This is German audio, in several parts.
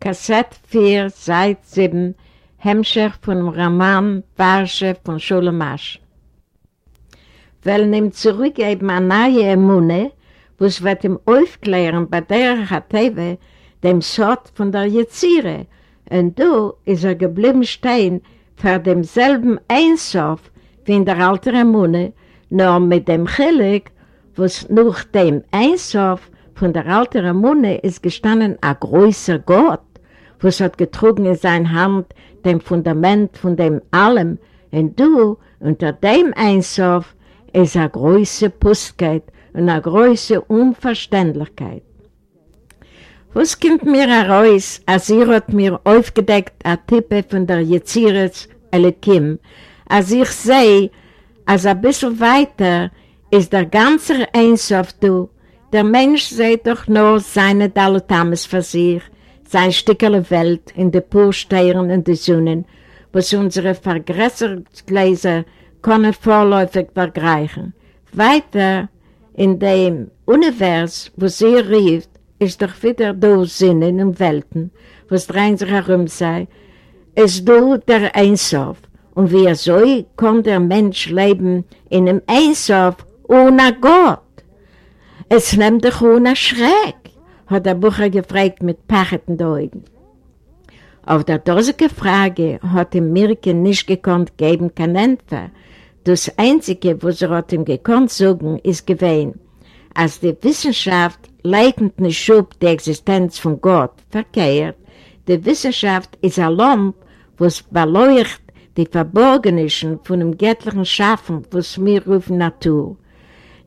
Kassett 4, Seit 7, Hemmscher von Raman Barsche von Scholemasch. Weil ihm zurückgeben eine neue Emune, was wird ihm aufklären bei der Hateve, dem Sort von der Jezire, und du ist er geblieben stehen vor demselben Einsof wie in der alten Emune, nur mit dem Chilik, was nach dem Einsof von der alten Emune ist gestanden ein größer Gott, was hat getrogen in seiner Hand dem Fundament von dem Allem, und du, unter dem Einsof, ist eine große Pustkeit und eine große Unverständlichkeit. Was kommt mir heraus, als ihr hat mir aufgedeckt eine Tippe von der Jezires Elikim, als ich sehe, als ein bisschen weiter ist der ganze Einsof du, der Mensch sieht doch nur seine Dalutames für sich, sein Stückele Welt in de Purstehren und de Sonnen, was unsere Vergräsergläser können vorläufig vergleichen. Weiter in dem Univers, wo sie rief, ist doch wieder do Sinnen und Welten, was drein sich herum sei, ist du der Einsof. Und wie er soll, kann der Mensch leben in einem Einsof ohne Gott. Es nimmt doch ohne Schreck hat der Bucher gefragt mit pacheten Augen. Auf der dosige Frage hat ihm Mirke nicht gekonnt geben kein Entfer. Das Einzige, was er hat ihm gekonnt sagen, ist gewesen, als die Wissenschaft leitend nicht schub die Existenz von Gott verkehrt, die Wissenschaft ist ein Lamp, was beleuchtet die Verborgenischen von dem göttlichen Schaffen, was wir rufen Natur.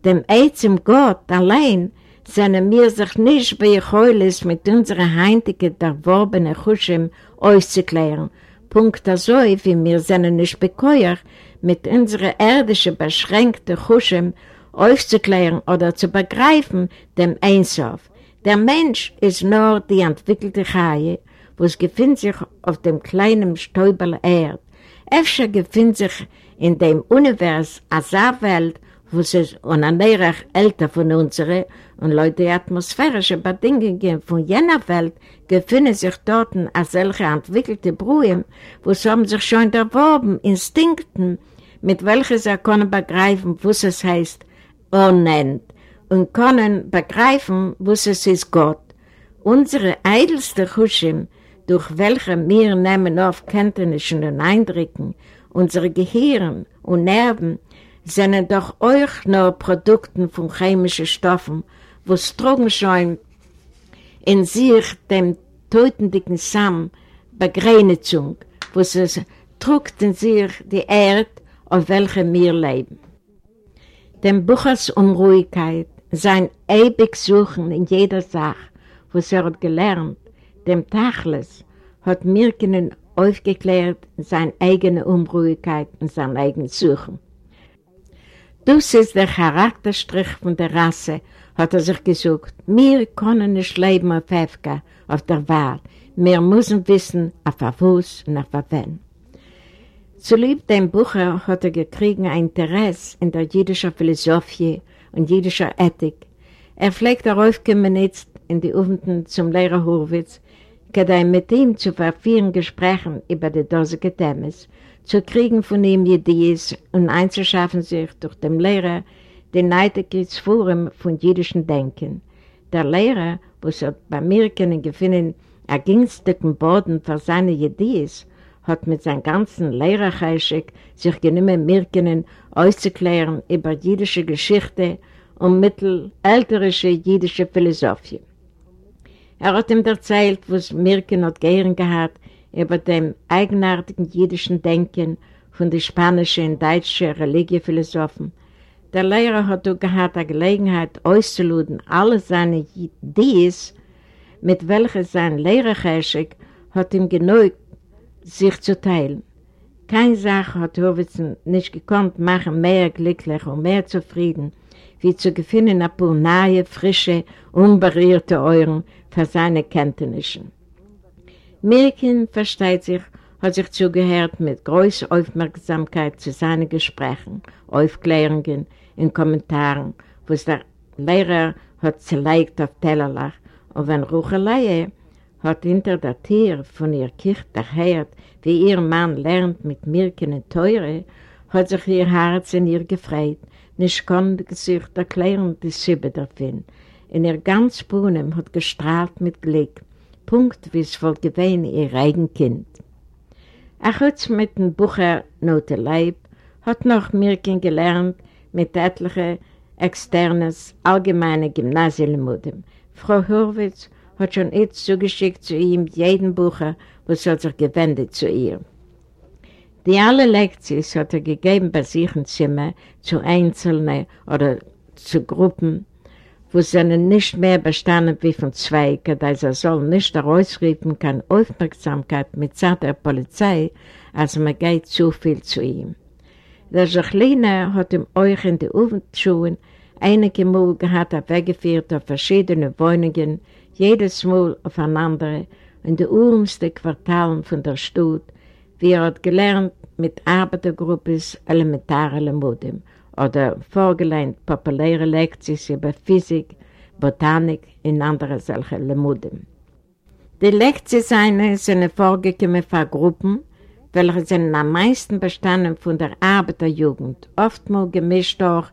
Dem Eizem Gott allein sind wir sich nicht bei Heules mit unseren heimlichen, erworbenen Chuschen auszuklären. Punkt so, wie wir sind nicht bekäuert, mit unseren irdischen, beschränkten Chuschen auszuklären oder zu begreifen, dem Einsof. Der Mensch ist nur die entwickelte Chaie, wo es befindet sich auf dem kleinen Stäubel Erd. Efter befindet sich in dem Univers als Wo es ist unernährig älter von unseren und Leute atmosphärische Bedingungen von jener Welt befinden sich dort als solche entwickelte Brühe, wo sie haben sich schon erworben, Instinkten, mit welchen sie können begreifen, was es heißt, unnennt, und können begreifen, was es ist Gott. Unsere edelste Huschim, durch welche wir nehmen auf Kenntnissen und Eindrücken, unsere Gehirn und Nerven, sind doch euch nur Produkten von chemischen Stoffen, was trugen schon in sich dem totendicken Samen Begrenzung, was es trugt in sich die Erde, auf welcher wir leben. Dem Buchers Unruhigkeit, sein ewig Suchen in jeder Sache, was er hat gelernt, dem Tachles, hat Mirkenen aufgeklärt seine eigene Unruhigkeit und sein eigenes Suchen. Das ist der Charakterstrich von der Rasse, hat er sich gesagt. Wir können nicht leben auf Efka, auf der Wahl. Wir müssen wissen, auf was und auf wen. Zulieb dem Bucher hat er gekriegt ein Interesse in der jüdischen Philosophie und jüdischer Ethik. Er pflegt darauf kommen jetzt in die Ufenden zum Lehrer Horwitz, gedei mit ihm zu verführen Gesprächen über die dosige Themen, zu kriegen von ihm Ideen und einzuschaffen sich durch den Lehrer den Neidigkeitsforum von jüdischen Denken. Der Lehrer, was hat bei mir können gefunden, ein günstigen Boden für seine Ideen, hat mit seinem ganzen Lehrercheischig sich genommen Mirkenen auszuklären über jüdische Geschichte und mittelälterische jüdische Philosophie. Er hat ihm erzählt, was Mirken hat gehört gehabt über dem eigenartigen jüdischen Denken von den spanischen und deutschen Religiephilosophen. Der Lehrer hat auch gehabt die Gelegenheit auszuluden, alle seine Dies, mit welcher sein Lehrercheischig hat ihm genug sich zu teilen. Keine Sache hat Howitzen nicht gekonnt machen, mehr glücklich und mehr zufrieden, wie zu gewinnen ein paar neue, frische, unberührte Euren für seine Kenntnisse. Mirkin versteht sich, hat sich zugehört mit großer Aufmerksamkeit zu seinen Gesprächen, Aufklärungen und Kommentaren, was der Lehrer hat zerlegt auf Tellerlach. Und wenn Ruchelei hat hinter der Tür von ihr Kirche gehört, wie ihr Mann lernt mit Mirken und Teure, hat sich ihr Herz in ihr gefreut, nicht konnte sich erklären, die Sibbe davon. In ihr ganz Brunnen hat gestrahlt mit Glück, Punkt, wie es wohl gewesen ihr eigen Kind. Ach, jetzt mit dem Bucher Note Leib hat noch Mirken gelernt mit etlichen externes allgemeine Gymnasielmodem. Frau Hurwitz hat schon jetzt zugeschickt zu ihm jeden Bucher, was hat sich gewendet zu ihr. Die alle Lektionen hat er gegeben bei sich im Zimmer zu Einzelnen oder zu Gruppen, wo sie nicht mehr bestanden wie von zwei, da er soll nicht herausrufen kann Aufmerksamkeit mit Zeit der Polizei, als man geht zu viel zu ihm. Der Jacqueline hat ihm euch in die Ofenschuhen einige Mal gehabt, weggeführt auf verschiedene Wohnungen, jedes Mal aufeinander in den ärmsten Quartalen von der Stadt, wie er hat gelernt mit Arbeitergruppes elementare Lemudem oder vorgelehnt populäre Lektionen über Physik, Botanik und andere solche Lemudem. Die Lektionen sind vorgekommen von Gruppen, welche sind am meisten bestanden von der Arbeiterjugend, oftmals gemischt auch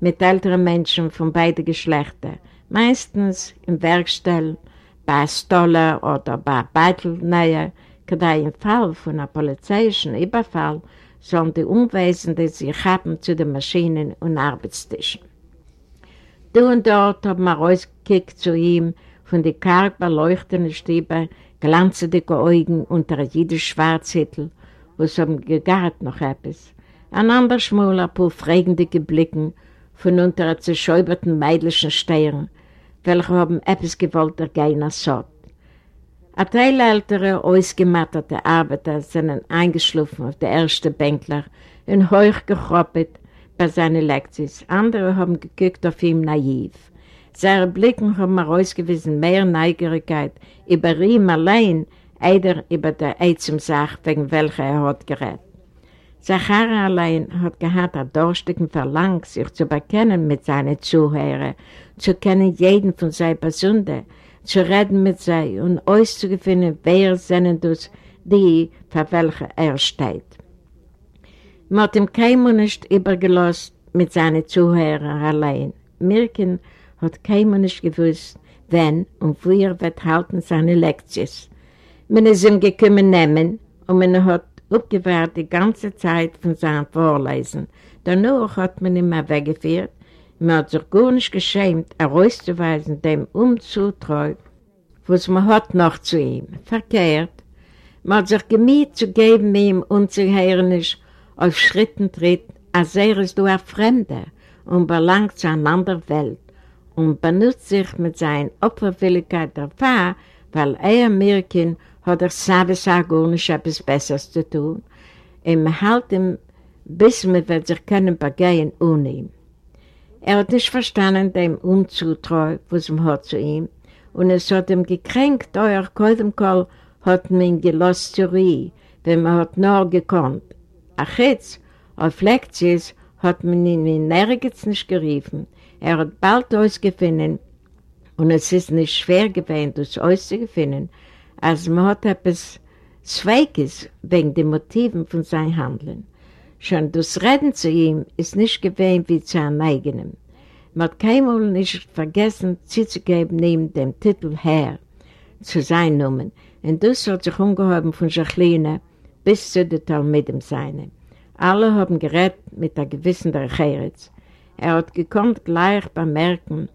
mit älteren Menschen von beiden Geschlechtern, meistens im Werkstall, bei Stoller oder bei Beitelnäher, da im Fall von einem polizeilichen Überfall sollen die Unwesenden sich haben zu den Maschinen und Arbeitstischen. Du und dort haben wir rausgekickt zu ihm von den karg beleuchteten Stäben, glanzende Augen unter jedem Schwarzhittel, wo es haben gegart noch etwas. Ein anderer Schmuel, ein paar fragende Blicken von unter zerschäuberten meidlichen Steinen, welche haben etwas gewollt ergehen als Sort. Ein Teil älterer, ausgemattete Arbeiter sind eingeschlafen auf der ersten Bänkler und gechoppet bei seinen Lektions. Andere haben geguckt auf ihn naiv. Seine Blicken haben herausgewiesen mehr Neugierigkeit über ihn allein, eider über der Eizumsach, wegen welcher er hat gerät. Zachara allein hat gehabt ein durstigen Verlangen, sich zu bekennen mit seinen Zuhörern, zu kennen jeden von seinen Personen, zu reden mit sie und auszufinden, wer sind das, die, für welche er steht. Man hat ihm keinem nicht übergelost mit seinen Zuhörern allein. Mirken hat keinem nicht gewusst, wenn und wo er wird halten seine Lektions. Man ist ihm gekommen nehmen und man hat abgewehrt die ganze Zeit von seinem Vorlesen. Danach hat man ihn weggeführt. Man hat sich gar nicht geschämt, herauszuweisen dem Umzutreu, was man hat noch zu ihm. Verkehrt. Man hat sich gemüht zu geben ihm unzuhörnisch auf Schritten tritt, als ist du ein Fremder und belangt zu einer anderen Welt und benutzt sich mit seiner Opferwilligkeit der weil er Mirkin hat er Sabes auch gar nicht etwas Besseres zu tun. Man hält ihm, bis man sich können begehen ohne ihn. Er hat nicht verstanden, dem Umzutreu, was man hat zu ihm, und es hat ihm gekränkt, euer Koldemkoll hat ihn gelost zu Rie, wenn man hat nur gekonnt. Ach jetzt, auf Lektions hat man ihn nirgends nicht geriefen. Er hat bald ausgefunden, und es ist nicht schwer gewesen, das auszufinden, als man hat etwas Zweig ist wegen den Motiven von seinem Handeln. Schon das Reden zu ihm ist nicht gewähnt wie zu einem eigenen. Man hat keinmal nicht vergessen, sie zu geben neben dem Titel Herr zu sein Nomen. Und das hat sich umgehoben von Jacqueline bis zu den Talmidim seine. Alle haben gerät mit der Gewissen der Cheretz. Er hat gekonnt gleich bemerken,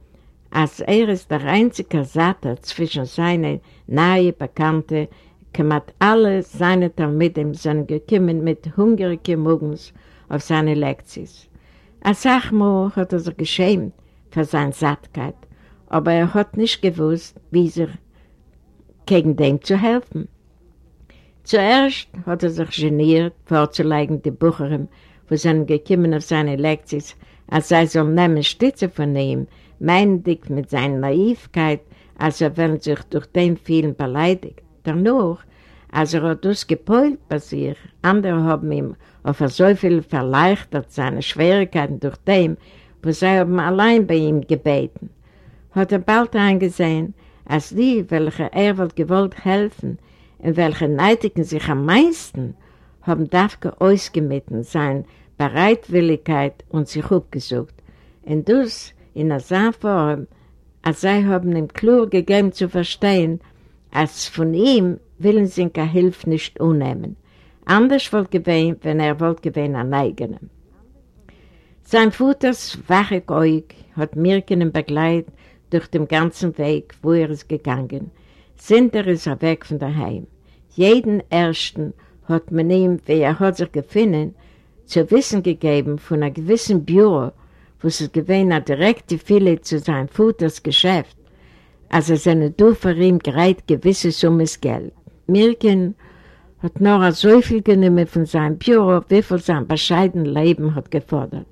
als er ist der einzige Satter zwischen seinen nahe Bekannten, kümmert alle seine Talmidim sind gekommen mit hungrigen Mugens auf seine Lektions. Als Sachmo hat er sich geschämt für seine Sattkeit, aber er hat nicht gewusst, wie sich gegen dem zu helfen. Zuerst hat er sich geniert, vorzulegen die Bucherin, wo sind gekommen auf seine Lektions, als sei so nehmen Stütze von ihm, meindig mit seiner Naivkeit, als er will sich durch den vielen beleidigt. Danach, als er hat das gepäult bei sich, andere haben ihm auf so viel verleichtert seine Schwierigkeiten durch dem, wo sie haben allein bei ihm gebeten, hat er bald eingesehen, als die, welche er wohl gewollt helfen, und welche neidigen sich am meisten, haben dafür ausgemitten seine Bereitwilligkeit und sich abgesucht. Und das in einer Form, als sie haben ihm klar gegeben zu verstehen, als von ihm willen sie keine Hilfe nicht unnehmen. Anders wollte gewesen, wenn er wollte gewesen an eigenem. Sein Vaters wache Geug hat Mirken begleitet durch den ganzen Weg, wo er ist gegangen. Sind er ist er weg von daheim. Jeden Ersten hat man ihm, wie er hat sich gefunden, zu wissen gegeben von einem gewissen Büro, wo es gewesen hat direkte Fille zu seinem Vaters Geschäft, als er seine Du für ihm gereit gewisse Summes Geld. Mirken hat Nora so viel genommen von seinem Büro, wie viel sein bescheidenes Leben hat gefordert.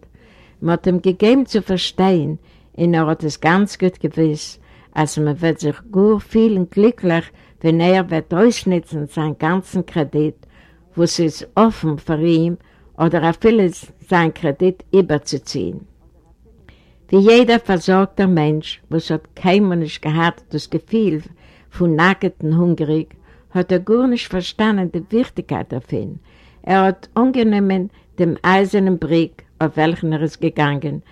Man hat ihm gegeben zu verstehen, und er hat es ganz gut gewiss, als man wird sich gut fühlen glücklich, wenn er wird ausnutzen seinen ganzen Kredit, wo es ist offen für ihn, oder er will seinen Kredit überzuziehen. Wie jeder versorgter Mensch, was hat keiner nicht gehabt, das Gefühl von nackten Hungrig, hat er gar nicht verstanden die Wichtigkeit davon. Er hat ungenommen dem eisernen Brick, auf welchen er ist gegangen,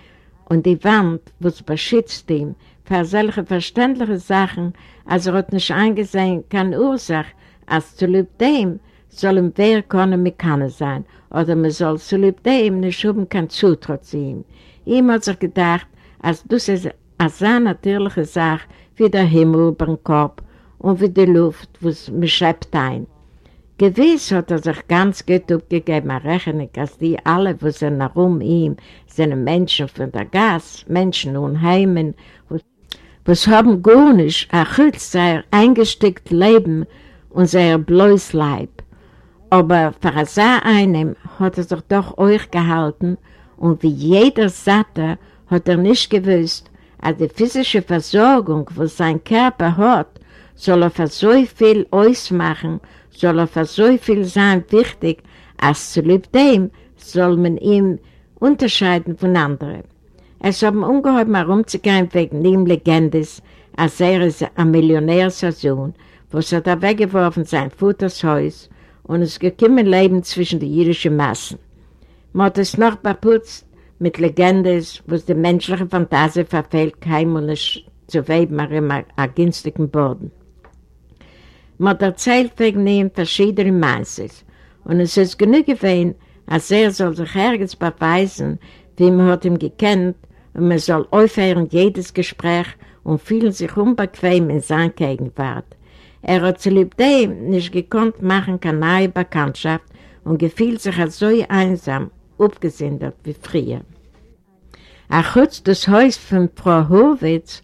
und die Wand, was beschützt ihm, für solche verständliche Sachen, als er hat nicht eingesehen, keine Ursache, als zu lieb dem soll ihm wer können sein, oder man soll zu lieb dem nicht haben kein Zutraut zu ihm. Ihm hat sich gedacht, als das ist eine natürliche Sache, wie der Himmel über den Kopf und wie die Luft, was man schreibt ein. Gewiss hat er sich ganz gut aufgegeben, er rechnet, dass die alle, wo sind herum ihm, sind Menschen von der Gas, Menschen und Heimen, was haben gar nicht erhützt sein eingesteckt Leben und sein bloß Leib. Aber für so einem hat er sich doch euch gehalten und wie jeder Satte hat er nicht gewusst, dass die physische Versorgung, was sein Körper hat, soll er für so viel ausmachen, soll er für so viel sein wichtig, als zu lieb dem soll man ihm unterscheiden von anderen. Es haben ungeheuer herumzugehen wegen ihm Legendes, als er ist ein Millionärsohn, was hat er weggeworfen sein Vaters Haus und es gekommen Leben zwischen den jüdischen Massen. Man hat es noch beputzt mit Legendes, was die menschliche Fantasie verfehlt, keinem und nicht zu weben, aber immer einen günstigen Boden. Man erzählt wegen ihm verschiedene Meises und es ist genug gewesen, als er soll sich ergens beweisen, wie man hat ihn gekannt und man soll aufhören jedes Gespräch und fühlen sich unbequem in seiner Gegenwart. Er hat zu lieb dem nicht gekonnt machen keine neue Bekanntschaft und gefühlt sich als so einsam, abgesindert wie früher. Auch kurz das Haus von Frau Horwitz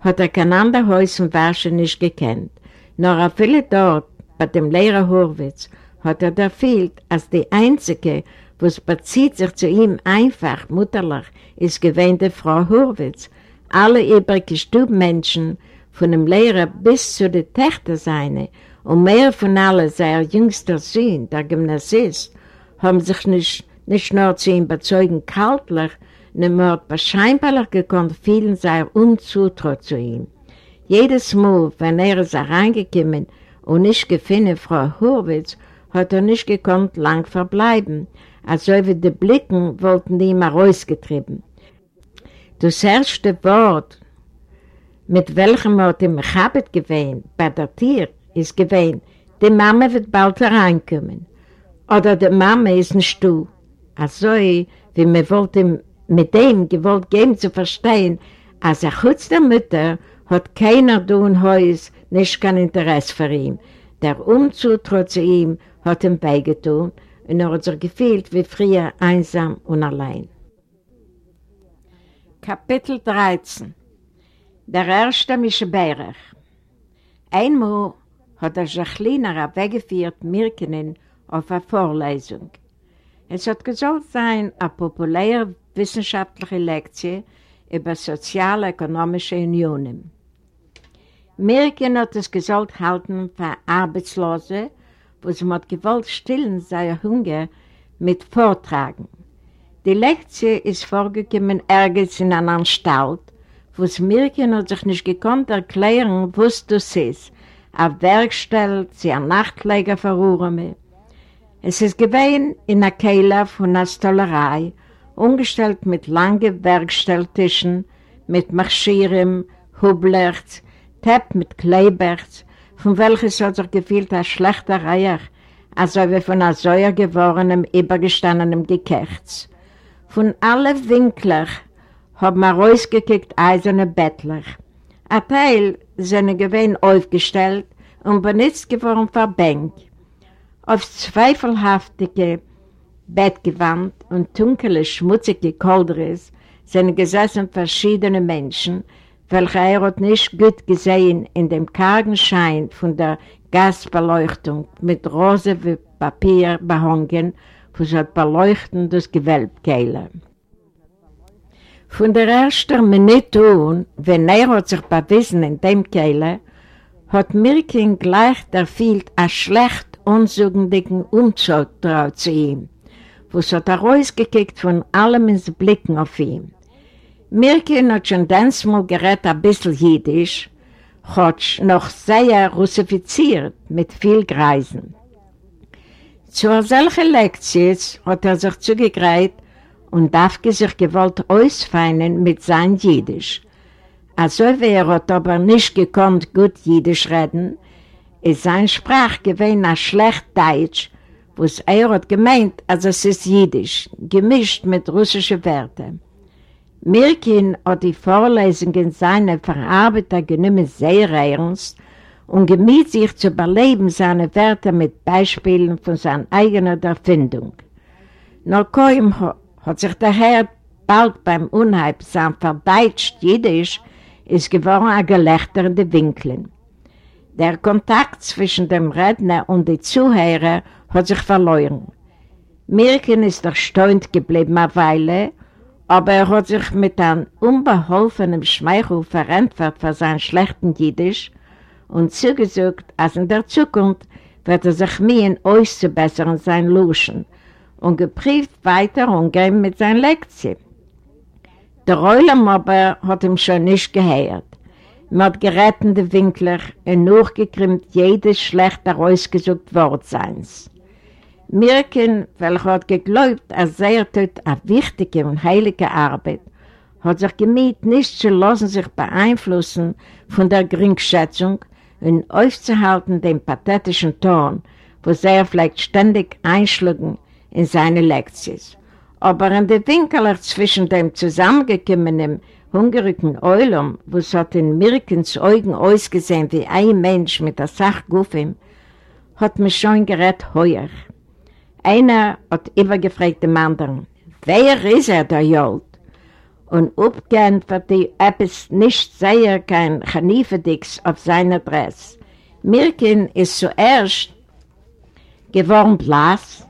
hat er kein anderes Haus in Warschau nicht gekannt. Nur auf viele dort, bei dem Lehrer Horwitz, hat er erfüllt, als die Einzige, was bezieht sich zu ihm einfach, mutterlich, ist gewähnte Frau Horwitz. Alle übrige Stubmenschen, von dem Lehrer bis zu der Töchter seine und mehr von allen sein jüngster Sohn, der Gymnasist, haben sich nicht, nicht nur zu ihm bezeugen kaltlich, sondern wahrscheinlich gekonnt vielen sei unzutraut zu ihm. Jedes Mal, wenn er ist hereingekommen und nicht gefunden Frau Hurwitz, hat er nicht gekonnt lang verbleiben, also wie die Blicken wollten die ihm rausgetrieben. Das erste Wort, mit welchem er dem Chabit gewähnt, bei der Tier, ist gewähnt, die Mama wird bald hereinkommen. Oder die Mama ist nicht du. Also, wie wir wollten mit dem gewollt geben zu verstehen, als er kurz der Mutter hat keiner du in Haus nicht kein Interesse für ihn. Der Umzug trotz ihm hat ihm beigetan und er hat sich gefühlt wie früher einsam und allein. Kapitel 13 Der erste Mischberg Einmal hat der Jacqueline weggeführt Mirkenen auf eine Vorlesung. Es hat gesagt sein, eine populäre wissenschaftliche Lektion über sozial-ökonomische Unionen. Mirken hat es gesagt halten für Arbeitslose, wo sie mit Gewalt stillen seinen Hunger mit Vortragen. Die Lektion ist vorgekommen ergens in einer Anstalt, wo es Mirken hat sich nicht gekonnt erklären, was das ist, auf Werkstelle, sie ein Nachtleger verruhren. Es ist gewesen in einer Kehle von einer Stollerei, umgestellt mit langen Werkstelltischen, mit Marschieren, Hublerts, Tepp mit Kleiberts, von welches hat sich gefühlt ein schlechter Reich, also wie von einem säuer gewordenem, übergestandenem Gekerz. Von allen Winklern haben wir rausgekickt eiserne Bettler. Ein Teil sind gewesen aufgestellt und benutzt geworden für Bank. Auf zweifelhaftige Bettgewand und dunkle, schmutzige Koldres sind gesessen verschiedene Menschen, welche er hat nicht gut gesehen in dem kargen Schein von der Gasbeleuchtung mit wie Papier behangen, wo sie beleuchten das Gewölbkeile. Von der ersten Minute an, wenn er hat sich bewiesen in dem Kehle, hat Mirkin gleich der Field ein schlecht unsugendigen Umzug traut zu ihm, wo es hat er rausgekickt von allem ins Blicken auf ihn. Mirkin hat schon dann mal gerät ein bisschen Jiddisch, hat noch sehr russifiziert mit viel Greisen. Zu solchen Lektionen hat er sich zugegreift und darf sich gewollt ausfeinen mit seinem Jiddisch. Also wie er aber nicht gekonnt gut Jiddisch reden, ist sein Sprach gewesen ein schlecht Deutsch, was er hat gemeint, also es ist Jiddisch, gemischt mit russischen Wörtern. Mirkin hat die Vorlesungen seiner Verarbeiter genommen sehr ernst und gemiet sich zu überleben seine Wörter mit Beispielen von seiner eigenen Erfindung. Nur kaum hat sich der Herr bald beim Unheib sein verdeitscht Jiddisch ist geworden ein Gelächter in den Winkeln. Der Kontakt zwischen dem Redner und den Zuhörern hat sich verloren. Mirkin ist erstaunt geblieben eine Weile aber er hat sich mit einem unbeholfenen Schmeichel verantwortet für seinen schlechten Jiddisch und zugesagt, dass in der Zukunft wird er sich mühen, auszubessern sein Luschen und geprüft weiter umgehen mit seinen Lektien. Der Reulam aber hat ihm schon nicht gehört. Mit gerettenden Winkler und nachgekrimmt jedes schlechter ausgesucht Wort seins. Mirken, welcher hat geglaubt, er tut eine wichtige und heilige Arbeit, hat sich gemiet, nicht zu lassen sich beeinflussen von der Geringschätzung und aufzuhalten den pathetischen Ton, wo er vielleicht ständig einschlagen in seine Lektionen. Aber in der Winkeler zwischen dem zusammengekommenen hungrigen Eulum, wo es hat in Mirkens Augen ausgesehen wie ein Mensch mit der Sachguffin, hat mich schon gerät heuer. Einer hat übergefragt dem anderen, wer ist er, der Jolt? Und wird die etwas nicht sehr kein Chanifedix auf seiner Adresse. Mirkin ist zuerst geworden blass,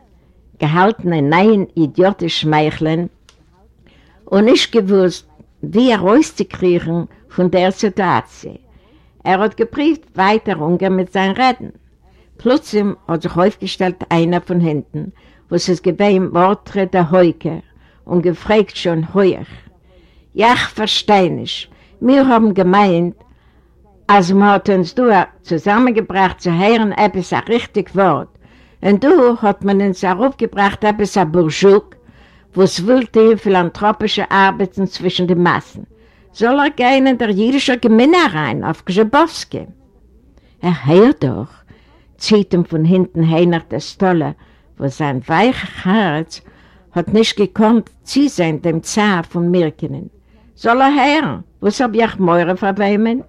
gehalten in neuen idiotischen Schmeicheln und nicht gewusst, wie er rauszukriegen von der Situation. Er hat geprüft weiter umgehen mit seinen Reden. Plötzlich hat sich aufgestellt einer von hinten, wo es gewesen, Worte der Heuke und gefragt schon heuer. Ja, ich verstehe nicht. Wir haben gemeint, als man hat uns du zusammengebracht zu hören, etwas ein richtig Wort. Und du hat man uns aufgebracht, etwas ein Burschuk, wo es wollte philanthropische Arbeiten zwischen den Massen. Soll er gehen in der jüdische Gemeinde rein, auf Grzebowski? Er hört doch, zieht ihm von hinten nach der Stolle, wo sein weiches Herz hat nicht gekonnt, zieh sein dem Zar von Mirkenen. Soll er hören, was hab ich Meure verweimen?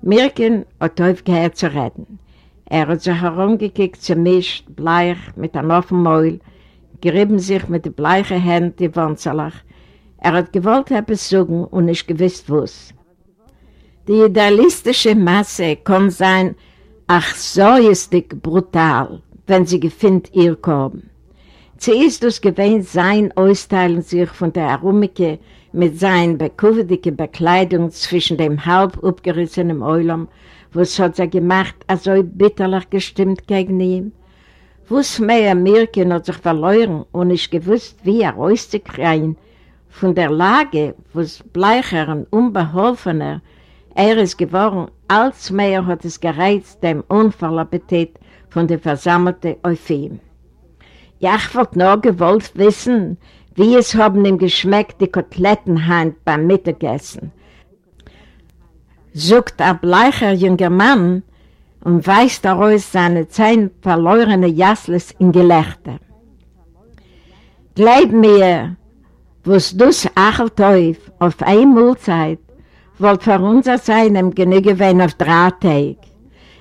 Mirken hat aufgehört zu reden. Er hat sich herumgekickt, zermischt, bleich, mit einem offenen Mäul, gerieben sich mit den bleichen Händen die Wunzelach. Er hat gewollt etwas sagen und nicht gewusst was. Die idealistische Masse kann sein, ach so ist die brutal, wenn sie gefindt ihr kommen. Zuerst das gewähnt sein Austeilen sich von der Arumike mit seiner bekuvedigen Bekleidung zwischen dem halb abgerissenen Eulam, was hat er gemacht, also bitterlich gestimmt gegen ihn. Was mehr Mirken hat sich verloren und nicht gewusst, wie er rauszukriegen von der Lage, was bleicher und unbeholfener er ist geworden, als mehr hat es gereizt dem Unfallappetit von der versammelten Eupheme. Ja, ich wollte nur gewollt wissen, wie es haben ihm geschmeckt, die Kotelettenhand beim Mittagessen. Sucht ein bleicher junger Mann und weist daraus seine zehn verlorene Jasles in Gelächter. Glaub mir, was dus Achelteuf auf eine Mahlzeit wollt für unser Seinem genüge wenn auf drei Tage.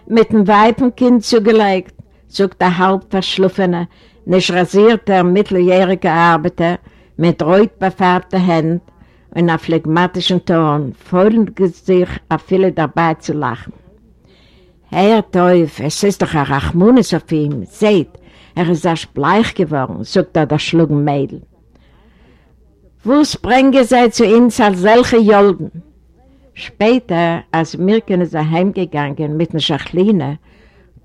Mit dem Weib und Kind zugelegt, sucht der halbverschluffene, nicht rasierte, mitteljährige Arbeiter mit reut befärbten Händen und einem phlegmatischen Ton, vollend sich auf viele dabei zu lachen. Herr Teuf, es ist doch ein Rachmunis auf ihm, seht, er ist erst bleich geworden, sagt er das schlugen Mädel. Was bringe sei zu uns als solche Jolden? Später, als Mirken ist er heimgegangen mit einer Schachline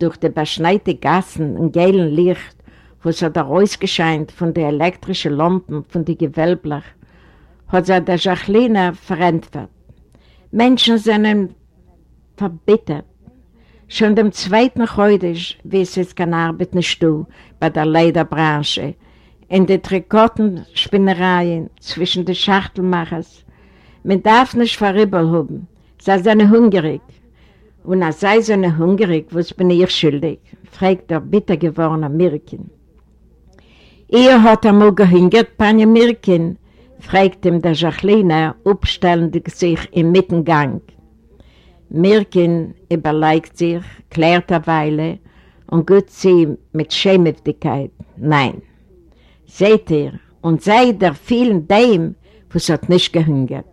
durch die beschneite Gassen in gelben Licht, wo es hat er ausgescheint von den elektrischen Lampen, von den Gewölblech, hat er der Schachline verantwortet. Menschen sind verbittert. Schon dem zweiten heute, wie es keine Arbeit nicht tut, bei der Lederbranche, in den Trikottenspinnereien zwischen den Schachtelmachers, man darf nicht vorüber haben. Sei seine hungrig. Und er sei seine hungrig, was bin ich schuldig? fragt der bitter gewordene Mirkin. Ihr hat einmal gehungert, Panja Mirkin, fragt ihm der Jacqueline, aufstellend sich im Mittengang. Mirkin überlegt sich, klärt eine Weile und gut sie mit Schämhaftigkeit. Nein. Seht ihr, und seid der vielen dem, was hat nicht gehungert.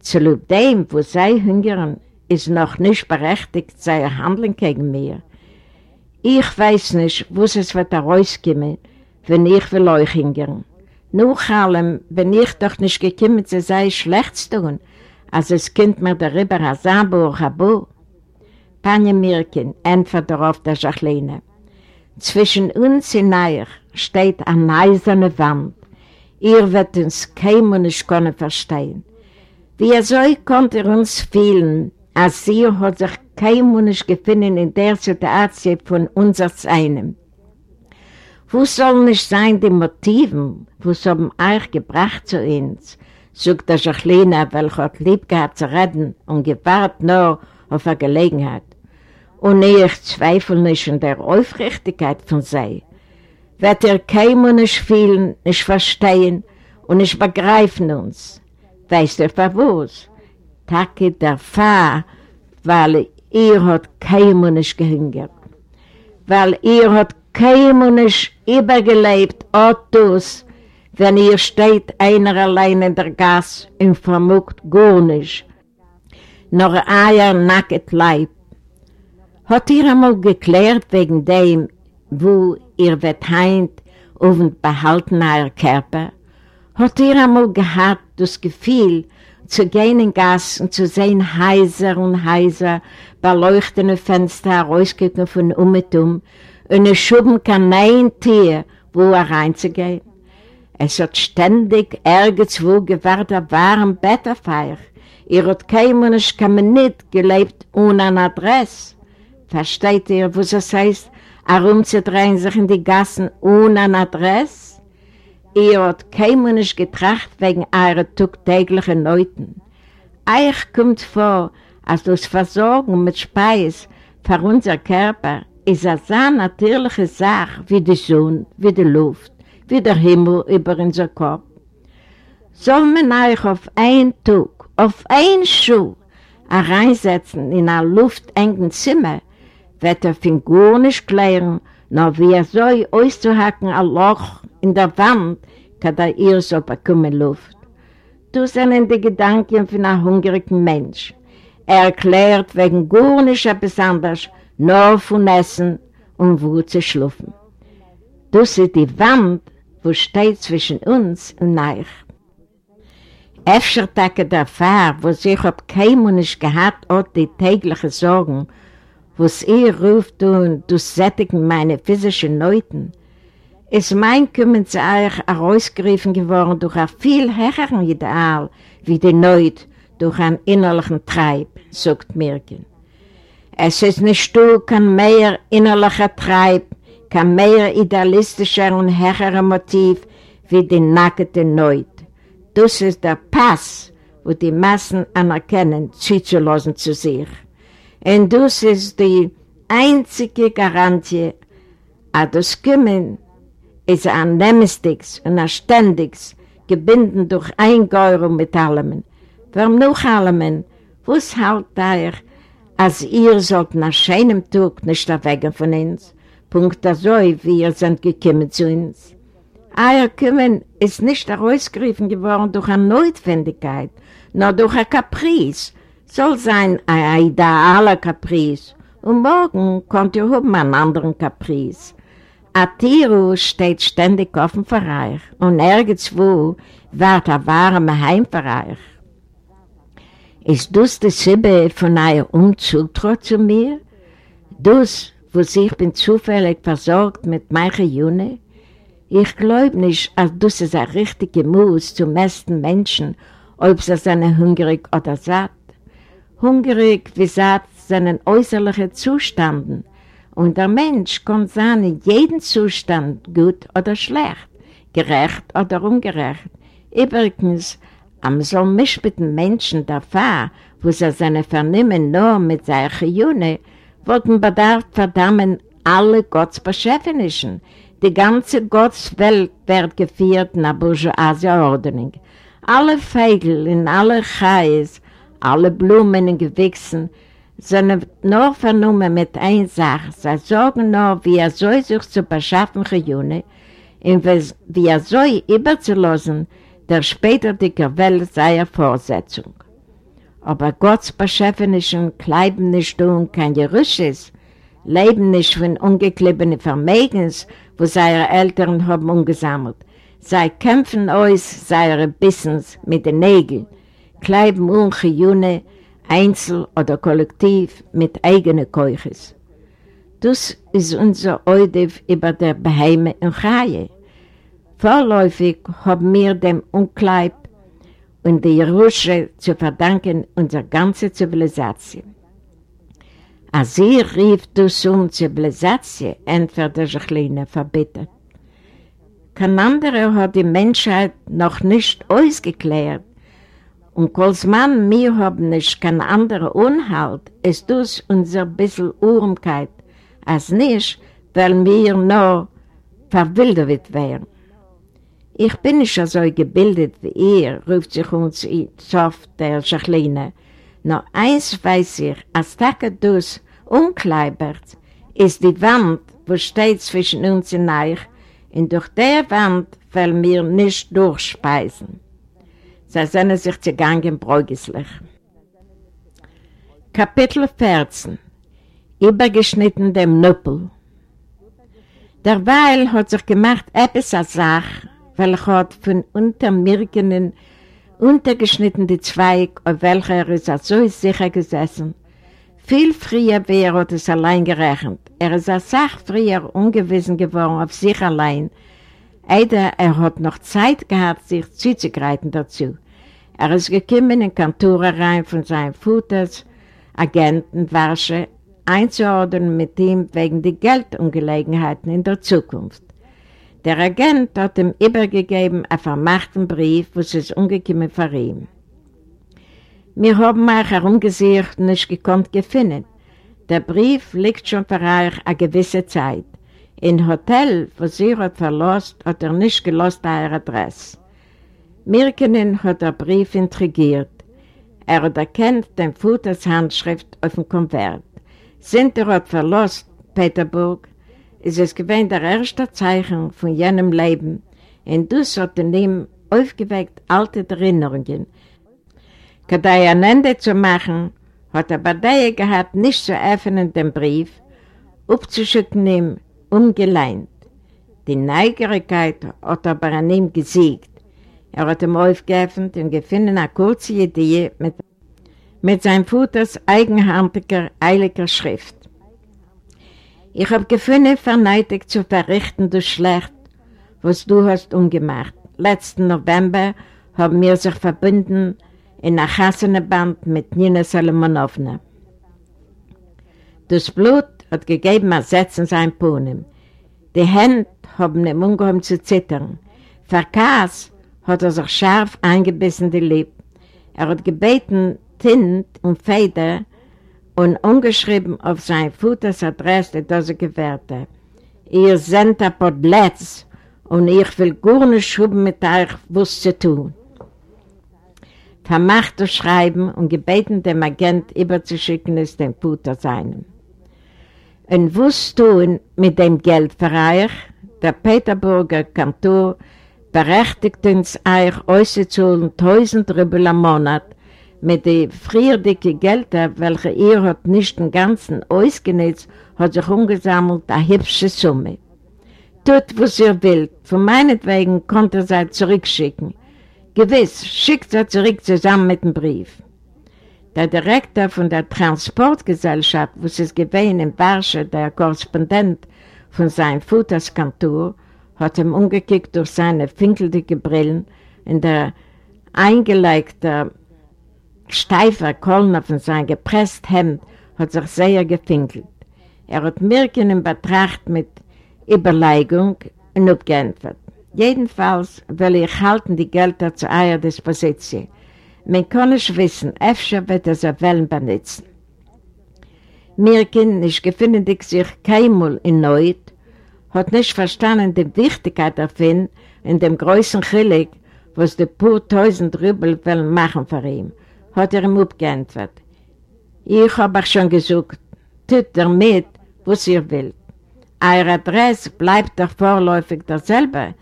Zu dem, wo sie hungern, ist noch nicht berechtigt, seine Handeln gegen mir. Ich weiß nicht, wo es wird herauskommen, wenn ich will euch hungern. Nur allem, wenn ich doch nicht gekommen zu sein, schlecht zu tun, als es Kind mir darüber als Abo oder Abo. Panja Mirkin, entweder darauf der Jacqueline. Zwischen uns und euch steht eine eiserne Wand. Ihr werdet uns kein und nicht können verstehen. Wie so konnte er uns fühlen, als sie hat sich kein Mensch gefunden in der Situation von unser Seinem. Wo sollen nicht sein die Motiven, was haben euch gebracht zu uns, sagt der Jacqueline, welcher hat lieb gehabt zu reden und gewahrt nur auf eine Gelegenheit. Und ich zweifle nicht an der Aufrichtigkeit von sie. Wird ihr kein Mensch fühlen, nicht verstehen und nicht begreifen uns. Weißt du, was? Tage der Fahr, weil ihr hat kein Mensch gehungert. Weil ihr hat kein Mensch übergelebt, Ottos, wenn ihr steht einer allein in der Gas und vermuckt gar nicht. Nur eier nacket Leib. Hat ihr einmal geklärt wegen dem, wo ihr wird heint und behalten euer Körper? Hat ihr einmal gehabt das Gefühl, zu gehen in Gas und zu sehen heiser und heiser, beleuchtende Fenster herausgucken von um und um, und es schuben kein nein Tier, wo er reinzugehen. Es hat ständig irgendwo gewahrt ein warm Betterfeier Ihr hat kein Mensch kann nicht gelebt ohne eine Adresse. Versteht ihr, was es heißt, herumzudrehen sich in die Gassen ohne eine Adresse? Ihr hat kein Mensch getracht wegen eurer tagtäglichen Leuten. Euch kommt vor, als das Versorgen mit Speis für unser Körper ist eine sehr natürliche Sache wie die Sonne, wie die Luft, wie der Himmel über unser Kopf. Soll man euch auf einen Tag, auf einen Schuh reinsetzen in ein luftengen Zimmer, wird er von gar nicht klären, nur wie er soll auszuhacken ein Loch in der Wand, kann er ihr so bekommen Luft. Du sind die Gedanken von einem hungrigen Mensch. Er erklärt wegen gar nicht etwas anderes, nur von Essen und wo zu schlafen. Das ist die Wand, wo steht zwischen uns und euch. Efter Tage der Fahrt, wo sich ob kein Mensch gehabt hat, die täglichen Sorgen, was ihr ruft und du sättigen meine physischen Leuten, ist mein Kommen zu euch herausgerufen geworden durch ein viel höheren Ideal wie die Neut durch einen innerlichen Treib, sagt Mirken. Es ist nicht du, kein mehr innerlicher Treib, kein mehr idealistischer und höherer Motiv wie die nackte Neut. Das ist der Pass, wo die Massen anerkennen, zuzulassen zu sich. Und das ist die einzige Garantie, dass das Kommen ist ein Nämestiges und ein Ständiges, gebunden durch Eingeurung mit allem. Warum noch allem? Was halt euch, als ihr sollt nach schönem Tag nicht weg von uns? Punkt so, wie ihr seid gekommen zu uns. Euer Kommen ist nicht herausgerufen geworden durch eine Notwendigkeit, nur durch ein Caprice. Soll sein ein idealer Caprice. Und morgen kommt ihr haben einen anderen Caprice. Atiru steht ständig offen für euch und nirgendwo wird ein warmer Heim für euch. Ist das die Sibbe von eurem Umzug zu mir? Das, wo ich bin zufällig versorgt mit meinen Jungen? Ich glaube nicht, als das ist ein richtiger Muss zum meisten Menschen, ob sie sind hungrig oder satt. Hungrig wie satt sind äußerliche Zustände. Und der Mensch kann sein in jedem Zustand gut oder schlecht, gerecht oder ungerecht. Übrigens, am so mischbitten Menschen der Fahr, wo sie seine Vernehmen nur mit solchen Jungen, wollten bedarf verdammen alle Gottsbeschäftigten, die ganze Gottswelt wird geführt nach Bourgeoisie-Ordnung. Alle Vögel in alle Chais, alle Blumen in Gewichsen, sind nur vernommen mit einer Sache. Sie sagen nur, wie er soll sich zu beschaffen, Juni, und wie er soll überzulassen, der später die Welt seiner Vorsetzung. Aber Gottes Beschäftigten bleiben nicht tun kein Gerüsches, leben nicht von ungeklebenen Vermögens, wo seine Eltern haben umgesammelt. Sie kämpfen aus seine Bissens mit den Nägeln, kleiben unge June, einzel oder kollektiv mit eigenen Keuches. Das ist unser Eudev über der Beheime in Chaie. Vorläufig haben wir dem Unkleib und die Jerusche zu verdanken unserer ganzen Zivilisation. Als sie rief das um Zivilisation, entweder sich Lene verbittert. Kein anderer hat die Menschheit noch nicht ausgeklärt. Und als Mann, wir haben nicht kein anderer Unhalt, ist das unser bisschen Urmkeit, als nicht, weil wir nur verwildert wären. Ich bin nicht so gebildet wie ihr, ruft sich uns Zoff der Schachline, nur eins weiß ich, als Tage dus unkleibert, ist die Wand, wo steht zwischen uns und euch, und durch der Wand wollen wir nicht durchspeisen. Sie sind sich zugangen bräugislich. Kapitel 14 Übergeschnitten dem Nüppel Derweil hat sich gemacht etwas als Sache, welche hat von untermirkenen untergeschnitten die Zweig, auf welcher er ist so sicher gesessen. Viel früher wäre er es allein gerechnet. Er ist als Sach früher ungewissen geworden auf sich allein. Eider, er hat noch Zeit gehabt, sich zuzugreifen dazu. Er ist gekommen in Kantor rein von seinem Vaters Agenten Warsche einzuordnen mit ihm wegen der Geldungelegenheiten in der Zukunft. Der Agent hat ihm übergegeben einen vermachten Brief, was ist umgekommen für ihn. Wir haben euch herumgesehen und nicht gekonnt gefunden. Der Brief liegt schon für euch eine gewisse Zeit. Im Hotel, wo sie hat verlost, hat er nicht gelost eure Adresse. Mirkenen hat der Brief intrigiert. Er hat erkennt den Futters Handschrift auf dem Konvert. Sind er hat verlost, Peterburg, ist es gewesen der erste Zeichen von jenem Leben, und das hat in ihm aufgeweckt alte Erinnerungen, Kadei ein Ende zu machen, hat er bei der gehabt, nicht zu öffnen den Brief, aufzuschicken ihm umgeleint. Die Neugierigkeit hat aber an ihm gesiegt. Er hat ihm aufgeöffnet und gefunden eine kurze Idee mit, mit seinem Vaters eigenhandiger, eiliger Schrift. Ich habe gefunden, verneidig zu verrichten, du schlecht, was du hast umgemacht. Letzten November haben wir sich verbunden, in einer Hasseneband mit Nina Salomonowna. Das Blut hat gegeben ein Setz in seinem Pohnen. Die Hände haben ihm umgehoben zu zittern. Verkass hat er sich scharf eingebissen die Lippen. Er hat gebeten Tint und Feder und umgeschrieben auf sein Futters Adresse, das er gewährt hat. Ihr seid ein Podletz und ich will gar nicht schuben mit euch, was zu tun vermacht das Schreiben und gebeten dem Agent überzuschicken es dem Puter seinem. Und was tun mit dem Geld für euch? Der Peterburger Kantor berechtigt uns euch auszuholen 1000 Rubel am Monat mit den frierdicken Geldern, welche ihr habt nicht den ganzen ausgenutzt, hat sich umgesammelt eine hübsche Summe. Tut, was ihr wollt. Von meinetwegen könnt ihr sie zurückschicken. Gewiss, schickt er zurück zusammen mit dem Brief. Der Direktor von der Transportgesellschaft, wo es gewesen in Barsche, der Korrespondent von seinem Futterskantor, hat ihm umgekickt durch seine finkelige Brillen in der eingelegte steifer Kolner von seinem gepresst Hemd hat sich sehr gefinkelt. Er hat Mirken in Betracht mit Überleigung und abgeantwortet. Jedenfalls will ich halten die Gelder zu eurer Disposition. Man kann nicht wissen, öfter wird er sie Wellen benutzen. Mir Kind nicht gefindet sich keinmal in Neut, hat nicht verstanden die Wichtigkeit davon in dem größten Chilik, was die paar tausend Rübel wollen machen für ihn, hat er ihm abgeantwortet. Ich habe auch schon gesagt, tut damit, was ihr wollt. Eure Adresse bleibt doch vorläufig derselbe,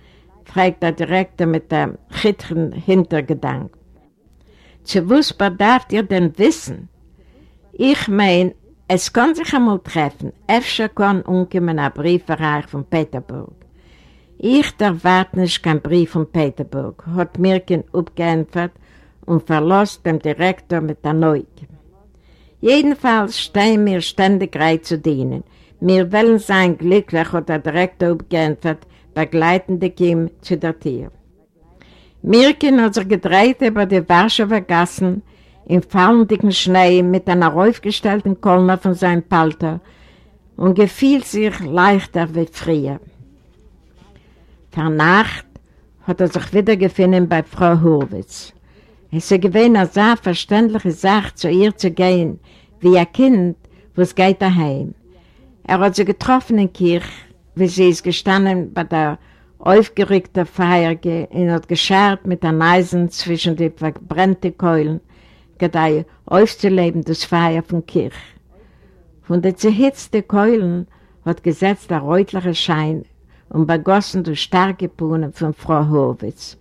fragt der Direktor mit dem chitren Hintergedanken. Zu was bedarf ihr denn wissen? Ich meine, es kann sich einmal treffen, öfter kann umkommen ein Brief erreichen von Peterburg. Ich erwarte nicht keinen Brief von Peterburg, hat Mirkin abgeantwortet und verlässt dem Direktor mit der Neugier. Jedenfalls stehen wir ständig rein zu dienen. Wir wollen sein glücklich, hat der Direktor abgeantwortet, begleitende Kim zu der Tür. Mirkin hat sich gedreht über die Warschauer Gassen im fallendigen Schnee mit einer aufgestellten Kolner von seinem Palter und gefiel sich leichter wie früher. Nacht hat er sich wieder gefunden bei Frau Hurwitz. Es ist gewesen eine sehr verständliche Sache, zu ihr zu gehen, wie ein Kind, was geht daheim. Er hat sie getroffen in Kirch, wie sie ist gestanden bei der aufgerückten Feier und hat gescharrt mit der Eisen zwischen den verbrannten Keulen, gedei aufzuleben das Feier von Kirch. Von den zerhitzten Keulen hat gesetzt der reutliche Schein und begossen durch starke Brunnen von Frau Horwitz.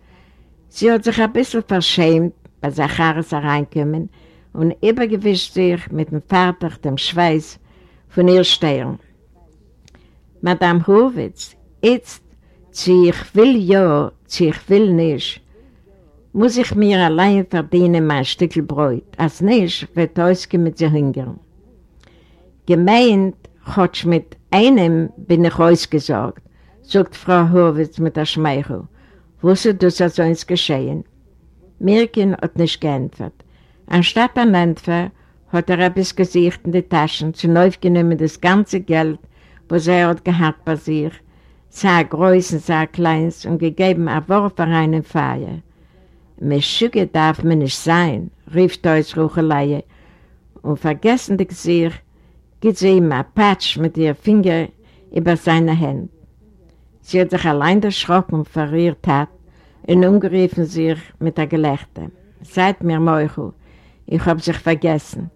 Sie hat sich ein bisschen verschämt bei Zacharis hereinkommen und übergewischt sich mit dem Vater dem Schweiß von ihr Stirn. Madame Horwitz, jetzt, zu ich will ja, zu ich will nicht, muss ich mir allein verdienen mein Stückchen Brot, als nicht wird ausgehen mit sich hingern. Gemeint hat mit einem bin ich ausgesorgt, sagt Frau Horwitz mit der Schmeichel. Wusste du, dass so ins Geschehen? Mirkin hat nicht geantwortet. Anstatt an Antwort hat er etwas gesicht in die Taschen, zu neu genommen das ganze Geld, was er hat gehabt bei sich, sei groß sei klein, und gegeben ein Wurf für eine Feier. Meschüge darf man nicht sein, rief Teus Ruchelei, und vergessen die Gesicht, gibt sie ihm ein Patsch mit ihrem Finger über seine Hände. Sie hat sich allein erschrocken vor ihr Tat und umgeriefen sich mit der Gelächter. Seid mir, Meuchel, ich hab sich vergessen.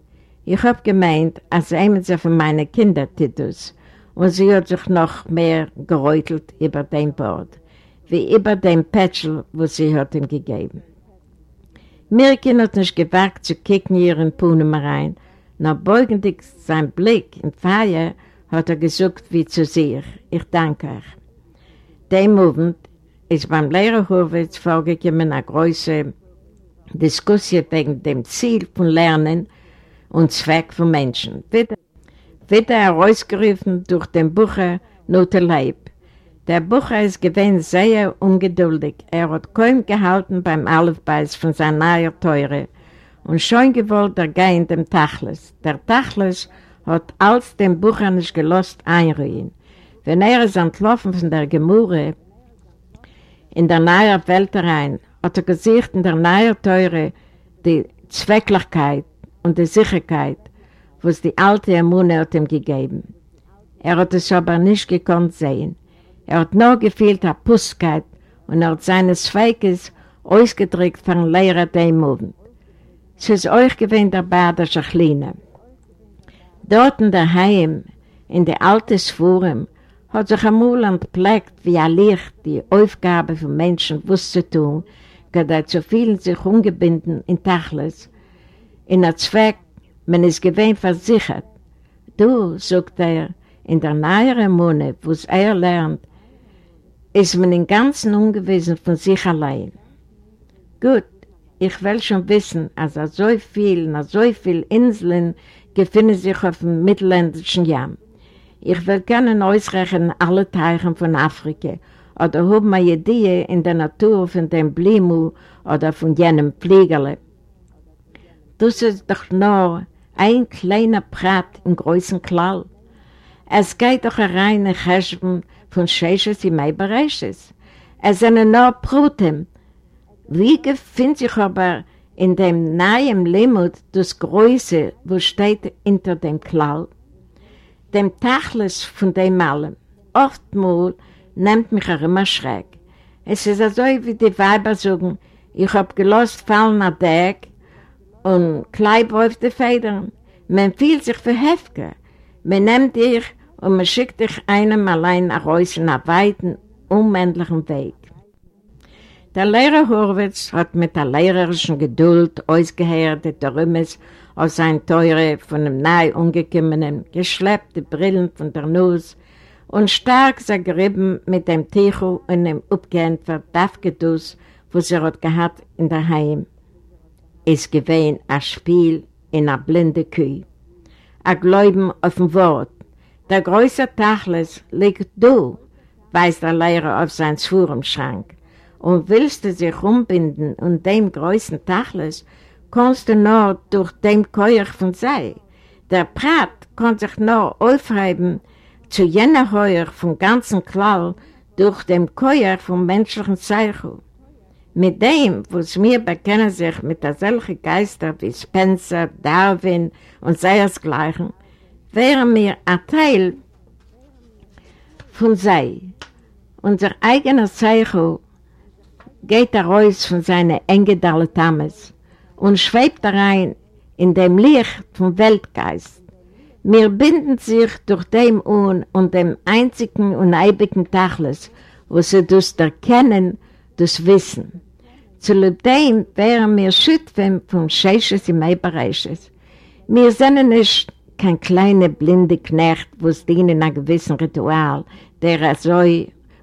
Ich hab gemeint, als einer von meinen Kindern Titus, und sie hat sich noch mehr geräutelt über den Bord, wie über den Pätschel, was sie hat ihm gegeben. Mirkin hat nicht gewagt zu kicken ihren Puhnen rein, nur beugendig sein Blick im Feier hat er gesucht wie zu sich. Ich danke euch. Dem Moment ist beim Lehrer Horwitz vorgekommen eine große Diskussion wegen dem Ziel von Lernen und Zweck von Menschen. Wieder, wieder herausgerufen durch den Bucher Note Leib. Der Bucher ist gewesen sehr ungeduldig. Er hat kaum gehalten beim Alfbeis von seiner Teure und schon gewollt er gehen dem Tachlis. Der Tachlis hat als dem Bucher nicht gelost einruhen. Wenn er ist entlaufen von der Gemurre in der neuen Welt rein, hat er gesehen in der neuen Teure die Zwecklichkeit und die Sicherheit, was die alte Ammune hat ihm gegeben. Er hat es aber nicht gekonnt sehen. Er hat nur gefühlt der Pusskeit und hat seines Zweikes ausgedrückt von Lehrer Dämonen. Es ist euch gewähnt der Bader Schachline. Dort in der Heim, in der altes Forum, hat sich einmal entpflegt, wie ein Licht die Aufgabe von Menschen wusste zu tun, gerade zu vielen sich umgebinden in Tachlis. In der Zweck, man ist gewähnt versichert. Du, sagt er, in der neueren Monat, wo es er lernt, ist man im Ganzen ungewiesen von sich allein. Gut, ich will schon wissen, als er so viel, nach so viel Inseln befinden sich auf dem mittelländischen Jamm. Ich will gerne ausrechnen alle Teichen von Afrika oder habe eine Idee in der Natur von dem Blimu oder von jenem Fliegerle. Das ist doch nur ein kleiner Prat im großen Klall. Es geht doch rein in Cheshben von Sheshes im Eibereches. Es sind nur Bruten. Wie gefindet sich aber in dem neuen Limit das Größe, wo steht hinter dem Klall? Dem Tachlis von dem allem. Oftmals nimmt mich auch immer Schreck. Es ist so, wie die Weiber sagen, ich hab gelost fallen nach Deck und Kleib auf die Federn. Man fühlt sich für Hefke. Man nimmt dich und man schickt dich einem allein nach Hause in einen weiten, unmännlichen Weg. Der Lehrer Horwitz hat mit der lehrerischen Geduld ausgehört, der Rümmes auf sein Teure von dem nahe ungekommenen, geschleppte Brillen von der Nuss und stark zergrieben mit dem Tichu und dem Upgehend Verdafgedus, was er hat gehabt in der Heim. Es gewesen ein Spiel in einer blinde Kühe. Ein Gläuben auf dem Wort. Der größte Tachles liegt du, weiß der Lehrer auf sein Schwurmschrank und willst du sich umbinden und dem größten Tachlis, kannst du nur durch dem Keuch von sei. Der Prat kann sich nur aufreiben zu jener Heuer vom ganzen Klall durch dem Keuch vom menschlichen Zeichen. Mit dem, was mir bekennen sich mit solchen Geister wie Spencer, Darwin und seinesgleichen, wäre mir ein Teil von sei. Unser eigener Zeichen geht er raus von seinen Engedalle Tammes und schwebt rein in dem Licht vom Weltgeist. Wir binden sich durch dem Un und dem einzigen und eibigen Tachles, wo sie das erkennen, das Wissen. Zu dem wären wir schützen vom Scheisches im Eibereiches. Wir sind nicht kein kleiner blinde Knecht, wo es dienen einem gewissen Ritual, der so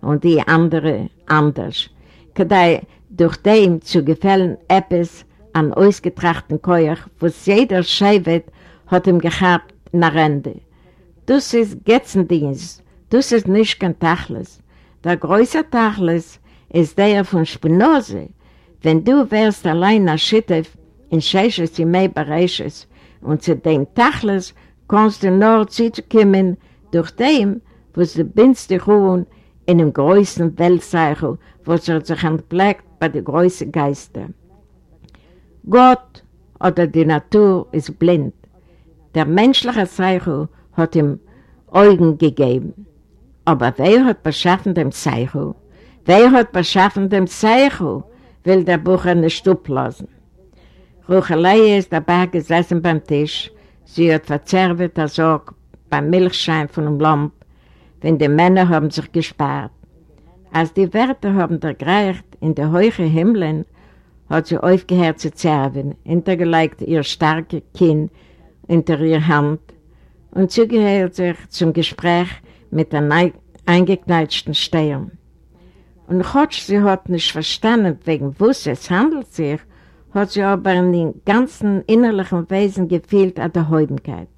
und die andere anders kadei durch dem zu gefällen etwas an ausgetrachten Keuch, was jeder Scheiwet hat ihm gehabt nach Ende. Das ist Getzendienst, das ist nicht kein Tachlis. Der größte Tachlis ist der von Spinoza, Wenn du wärst allein nach Schittef, in Scheiches im Bereiches, und zu dem Tachles kannst du nur kommen durch dem, was du bist dich ruhen in dem größten Weltzeichen, was er sich entbleckt bei den größten Geistern. Gott oder die Natur ist blind. Der menschliche Zeichen hat ihm Augen gegeben. Aber wer hat beschaffen dem Zeichen? Wer hat beschaffen dem Zeichen, will der Bucher nicht lassen. Ruchelei ist dabei gesessen beim Tisch. Sie hat verzerrt der Sorge beim Milchschein von dem Lamp, wenn die Männer haben sich gespart. Als die Wärter haben ergreift in der hohen Himmeln, hat sie aufgehört zu zerben, hintergelegt ihr starkes Kinn hinter ihr Hand und zugehört sich zum Gespräch mit der eingekneitschten Stirn. Und Hotsch, sie hat nicht verstanden, wegen was es handelt sich, hat sie aber in den ganzen innerlichen Wesen gefehlt an der Häubenkeit.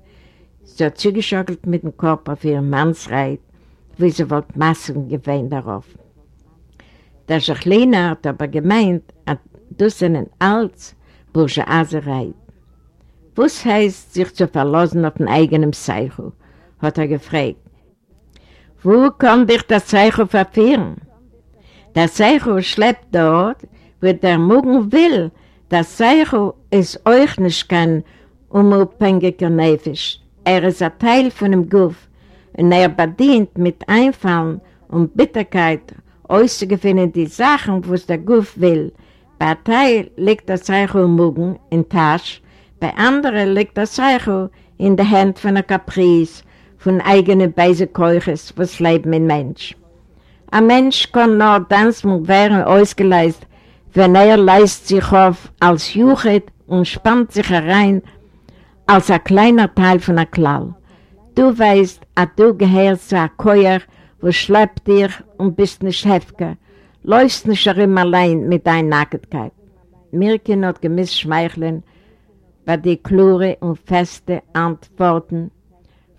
Sie hat zugeschockelt mit dem Kopf auf ihren Mannsreit, wie sie wollte Massen gewähnt darauf. Der Schachliner hat aber gemeint, das sind als Bourgeoiserei. Was heißt, sich zu verlassen auf den eigenen Zeichen? hat er gefragt. Wo kann dich das Zeichen verfehlen? Das Zeichen schleppt dort, wo der Morgen will, das Zeichen ist euch nicht kein unabhängiger Nefisch. Er ist ein Teil von dem Guff und er bedient mit Einfallen und Bitterkeit auszugewinnen die Sachen, was der Guff will. Bei Teil liegt das Zeichen im Morgen in Tasch, bei anderen liegt das Zeichen in der Hand von einer Caprice, von eigenen Beisekeuches, was lebt ein Mensch. Ein Mensch kann nur dann werden ausgeleistet, wenn er leist sich auf als Juchat und spannt sich herein als ein kleiner Teil von der Klall. Du weißt, dass du gehörst zu einem Keuer, wo schleppt dir und bist nicht heftiger, läufst nicht immer allein mit deiner Nacktheit. Mirkin hat gemiss schmeicheln bei die klure und feste Antworten,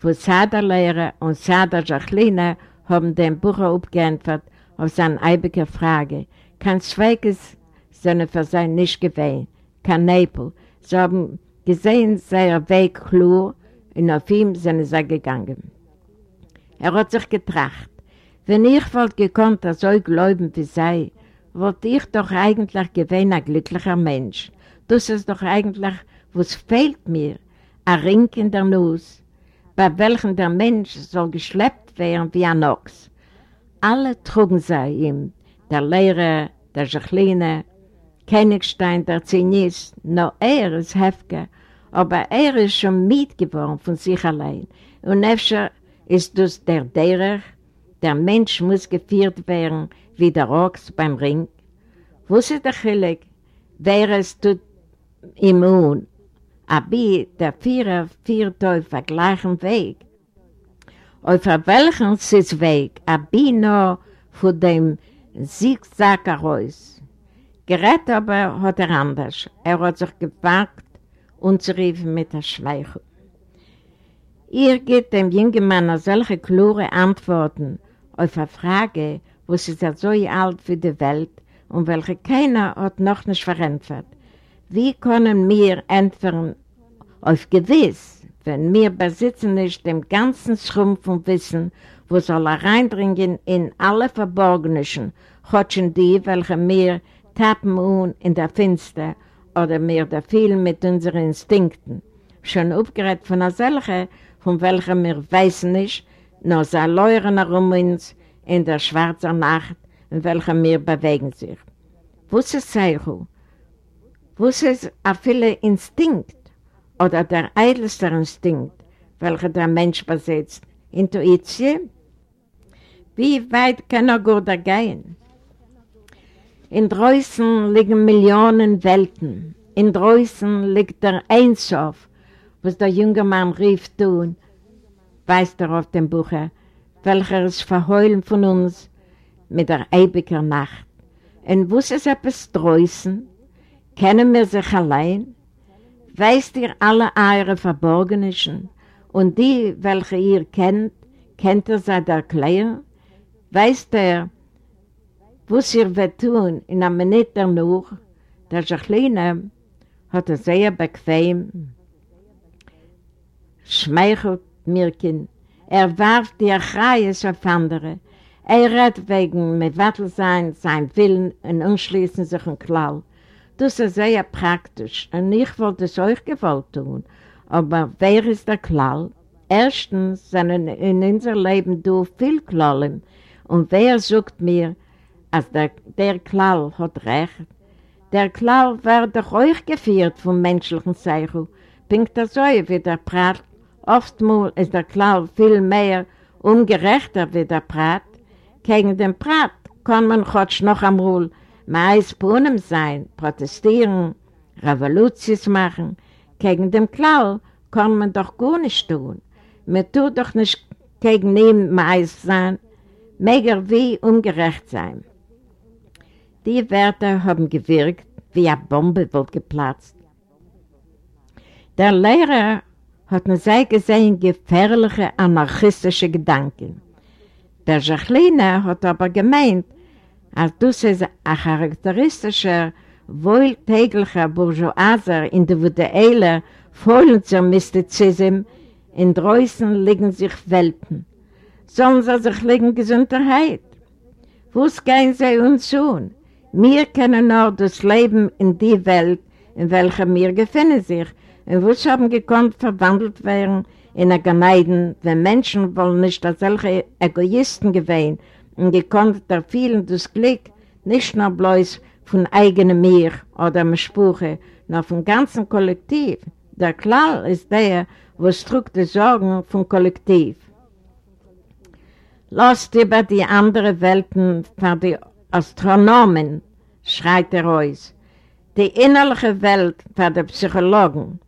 wo Saderlehrer und Sader Jacqueline haben den Bucher abgeantwortet auf seine eibige Frage. Kein Zweiges sind für sein nicht gewesen, kein Nebel. Sie haben gesehen, sein Weg klar und auf ihm sind sie gegangen. Er hat sich getracht. Wenn ich wollte gekonnt, dass euch glauben wie sei, wollte ich doch eigentlich gewesen ein glücklicher Mensch. Das ist doch eigentlich, was fehlt mir, ein Ring in der Nuss, bei welchem der Mensch soll geschleppt werden wie ein Ochs. Alle trugen sie ihm, der Lehrer, der Jacqueline, Königstein, der Zinist, nur er ist Hefke, aber er ist schon mitgeworden von sich allein. Und öfter ist das der Derer, der Mensch muss geführt werden wie der Ochs beim Ring. Wo ist der Chilik? Wer es tut immun? Aber der Vierer führt auf den gleichen Weg. Auf welchen ist Weg? Aber nur von dem Siegsack heraus. Gerät aber hat er anders. Er hat sich gewagt und zu riefen mit der Schweichel. Ihr geht dem jungen Mann solche klare Antworten auf eine Frage, wo sie ist so alt für die Welt und welche keiner hat noch nicht verändert. Wie können wir entfernen auf gewiss, wenn wir besitzen nicht dem ganzen Schrumpf und Wissen, wo soll er reinbringen in alle Verborgenischen, hotschen die, welche wir tappen un in der Finster oder mehr der viel mit unseren Instinkten. Schon aufgeregt von einer solche, von welcher wir wissen nicht, nur sie leuren herum uns in der schwarzen Nacht, in welcher wir bewegen sich. Was ist Zeichu? Was ist a viele Instinkt oder der eitelste Instinkt, welcher der Mensch besitzt? Intuition? Wie weit kann er gut gehen? In Dreußen liegen Millionen Welten. In Dreußen liegt der Einshof, was der junge Mann rief tun, weist er auf dem Buche, welcher es verheulen von uns mit der ewigen Nacht. Und wo ist etwas Dreußen? Kennen wir sich allein? Weißt ihr alle eure Verborgenischen? Und die, welche ihr kennt, kennt ihr seit erklären? Weißt er, was ihr wird tun in einer Minute noch, Der Jacqueline hat er sehr bequem, schmeichelt Mirkin. Er warf die Achreies auf andere. Er redt wegen Wattel sein, sein Willen und umschließen sich ein Klau. Das ist sehr praktisch und ich wollte es euch gewollt tun. Aber wer ist der Klau? Erstens sind in unser Leben du viel Klallen und wer sagt mir, als der, der Klau hat recht? Der Klau wird doch euch geführt vom menschlichen Zeichen. Pinkt er so, wie der Prat. Oftmals ist der Klau viel mehr ungerechter wie der Prat. Gegen den Prat kann man heute noch einmal mais Brunnen sein, protestieren, Revolutions machen. Gegen den Klau kann man doch gar nicht tun. Man tut doch nicht gegen ihn mais sein, mehr wie ungerecht sein. Die Wörter haben gewirkt, wie eine Bombe wohl geplatzt. Der Lehrer hat nur sehr gesehen gefährliche anarchistische Gedanken. Der Jacqueline hat aber gemeint, als das ist ein charakteristischer, wohltäglicher Bourgeoiser individueller, vollenzer Mystizism, in Dreußen liegen sich Welten. Sollen sie sich liegen Gesundheit? Wo gehen sie uns tun? Wir kennen nur das Leben in die Welt, in welcher wir befinden sich, und was haben gekonnt verwandelt werden in einer Gemeinde, wenn Menschen wollen nicht als solche Egoisten gewähnen und gekonnt der vielen das Glück nicht nur bloß von eigenem Mir oder dem Spruche, sondern vom ganzen Kollektiv. Der Klar ist der, was trug die Sorgen vom Kollektiv. Lasst über die anderen Welten für die Astronomen, schreit er aus. Die innerliche Welt für die Psychologen.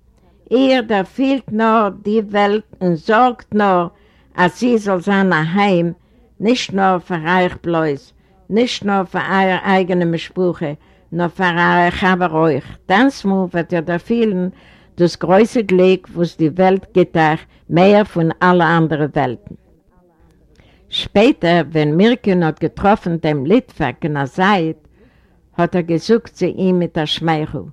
Ihr, da fehlt nur die Welt und sorgt nur, als sie soll sein Heim, nicht nur für euch bloß, nicht nur für eure eigenen Sprüche, nur für eure Chaber euch. Dann wird ihr da fehlen, das große Glück, was die Welt gedacht, mehr von allen anderen Welten. Später, wenn Mirkin hat getroffen dem Litwak in der Zeit, hat er gesucht zu ihm mit der Schmeichel.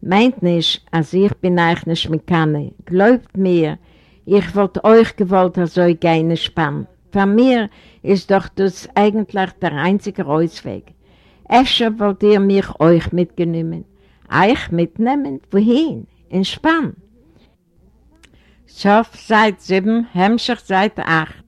Meint nicht, als ich bin euch nicht mit kann. Glaubt mir, ich wollte euch gewollt, als euch keine Spann. Für mir ist doch das eigentlich der einzige Ausweg. Escher wollt ihr mich euch mitgenommen. Euch mitnehmen? Wohin? In Spann. Sof seit 7, Hemmschicht seit 8.